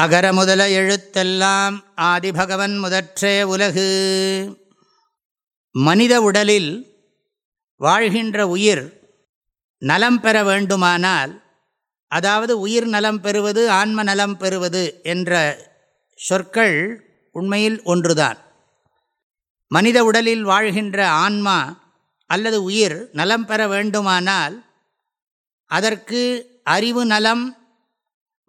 அகர முதல எழுத்தெல்லாம் ஆதிபகவன் முதற்றே உலகு. மனித உடலில் வாழ்கின்ற உயிர் நலம் பெற வேண்டுமானால் அதாவது உயிர் நலம் பெறுவது ஆன்ம நலம் பெறுவது என்ற சொற்கள் உண்மையில் ஒன்றுதான். மனித உடலில் வாழ்கின்ற ஆன்மா அல்லது உயிர் நலம் பெற வேண்டுமானால் அதற்கு அறிவு நலம்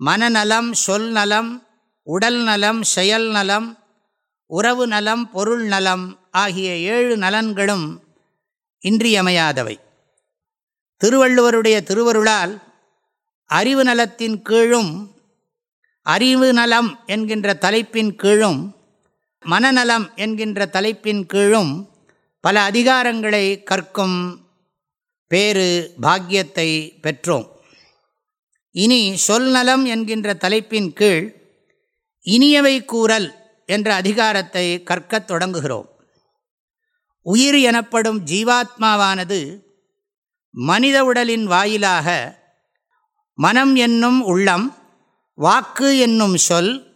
மனநலம் சொல் நலம் உடல் நலம் செயல் நலம் உறவு நலம் பொருள் நலம் ஆகிய ஏழு நலன்களும் இன்றியமையாதவை. திருவள்ளுவருடைய திருவருளால் அறிவு நலத்தின் கீழும் அறிவு நலம் என்கின்ற தலைப்பின் கீழும் மனநலம் என்கின்ற தலைப்பின் கீழும் பல அதிகாரங்களை கற்கும் பேறு பாக்கியத்தை பெற்றோம். இனி சொல் நலம் என்கின்ற தலைப்பின் கீழ் இனியவை கூறல் என்ற அதிகாரத்தை கற்கத் தொடங்குகிறோம். உயிர் எனப்படும் ஜீவாத்மாவானது மனித உடலின் வாயிலாக மனம் என்னும் உள்ளம் வாக்கு என்னும் சொல்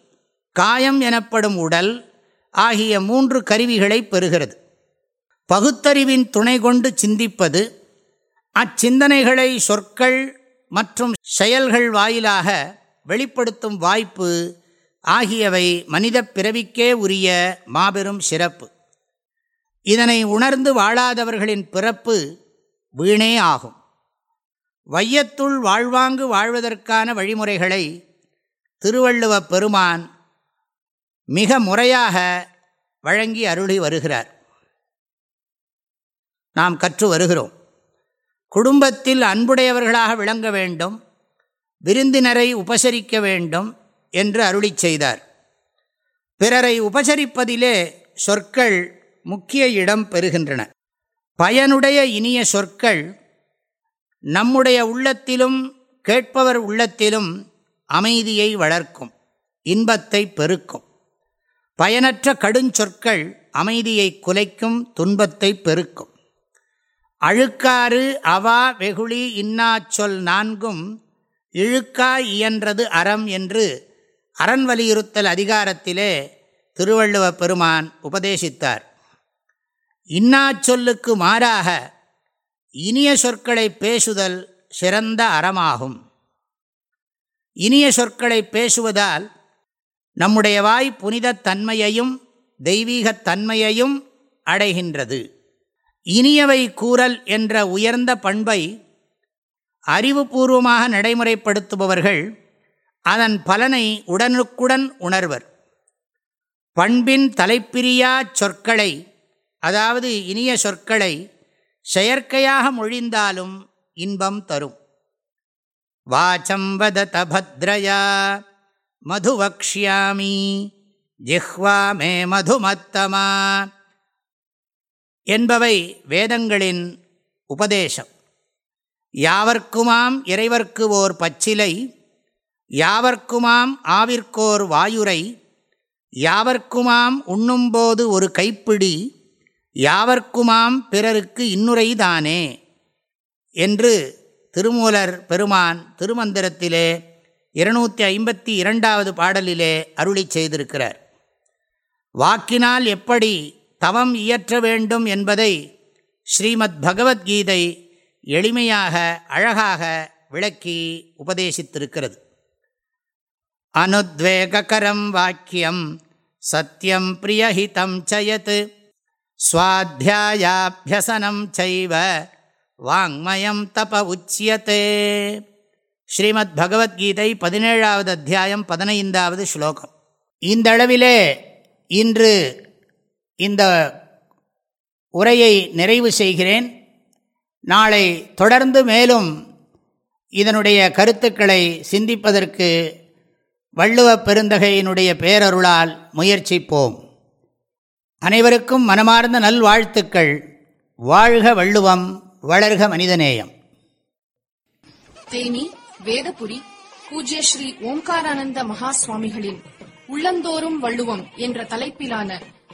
காயம் எனப்படும் உடல் ஆகிய மூன்று கருவிகளை பெறுகிறது. பகுத்தறிவின் துணை கொண்டு சிந்திப்பது அச்சிந்தனைகளை சொற்கள் மற்றும் செயல்கள் வாயிலாக வெளிப்படுத்தும் வாய்ப்பு ஆகியவை மனித பிறவிக்கே உரிய மாபெரும் சிறப்பு. இதனை உணர்ந்து வாழாதவர்களின் பிறப்பு வீணே ஆகும். வையத்துள் வாழ்வாங்கு வாழ்வதற்கான வழிமுறைகளை திருவள்ளுவ பெருமான் மிக முறையாக வழங்கி அருளி வருகிறார். நாம் கற்று வருகிறோம். குடும்பத்தில் அன்புடையவர்களாக விளங்க வேண்டும் விருந்தினரை உபசரிக்க வேண்டும் என்று அருளி செய்தார். பிறரை உபசரிப்பதிலே சொற்கள் முக்கிய இடம் பெறுகின்றன. பயனுடைய இனிய சொற்கள் நம்முடைய உள்ளத்திலும் கேட்பவர் உள்ளத்திலும் அமைதியை வளர்க்கும் இன்பத்தை பெருக்கும். பயனற்ற கடுஞ்சொற்கள் அமைதியை குலைக்கும் துன்பத்தை பெருக்கும். அழுக்காறு அவா வெகுளி இன்னாச்சொல் நான்கும் இழுக்கா இயன்றது அறம் என்று அறன் வலியுறுத்தல் அதிகாரத்திலே திருவள்ளுவ பெருமான் உபதேசித்தார். இன்னாச்சொல்லுக்கு மாறாக இனிய சொற்களை பேசுதல் சிறந்த அறமாகும். இனிய சொற்களை பேசுவதால் நம்முடைய வாய் புனிதத் தன்மையையும் தெய்வீகத் தன்மையையும் அடைகின்றது. இனியவை கூறல் என்ற உயர்ந்த பண்பை அறிவுபூர்வமாக நடைமுறைப்படுத்துபவர்கள் அதன் பலனை உடனுக்குடன் உணர்வர். பண்பின் தலைப்பிரியா சொற்களை அதாவது இனிய சொற்களை செயற்கையாக மொழிந்தாலும் இன்பம் தரும். வாச்சம் வதத பத்ரயா மதுவக்ஷ்யாமி ஜிஹ்வா மே மதுமத்தமா என்பவை வேதங்களின் உபதேசம். யாவர்க்குமாம் இறைவர்க்கு ஓர் பச்சிலை யாவர்க்குமாம் ஆவிற்கோர் வாயுரை யாவர்க்குமாம் உண்ணும்போது ஒரு கைப்பிடி யாவர்க்குமாம் பிறருக்கு இன்னுரைதானே? என்று திருமூலர் பெருமான் திருமந்திரத்திலே இருநூற்றி ஐம்பத்தி இரண்டாவது பாடலிலே அருளி செய்திருக்கிறார். வாக்கினால் எப்படி தவம் இயற்ற வேண்டும் என்பதை ஸ்ரீமத் பகவத்கீதை எளிமையாக அழகாக விளக்கி உபதேசித்திருக்கிறது. அனுத்வேகரம் வாக்கியம் சத்தியம் பிரியஹிதம் சயத் சுவாத்தியாயாபியசனம் செய்வ வாங்மயம் தப உச்சியத்தே ஸ்ரீமத் பகவத்கீதை பதினேழாவது அத்தியாயம் பதினைந்தாவது ஸ்லோகம். இந்தளவிலே இன்று இந்த உரையை நிறைவு செய்கிறேன். நாளை தொடர்ந்து மேலும் இதனுடைய கருத்துக்களை சிந்திப்பதற்கு வள்ளுவ பெருந்தகையினுடைய பேரருளால் முயற்சிப்போம். அனைவருக்கும் மனமார்ந்த நல்வாழ்த்துக்கள். வாழ்க வள்ளுவம் வளர்க மனிதநேயம். தேனி வேதபுரி பூஜ்ய ஸ்ரீ ஓம்காரானந்த மகா சுவாமிகளின் உள்ளந்தோறும் வள்ளுவம் என்ற தலைப்பிலான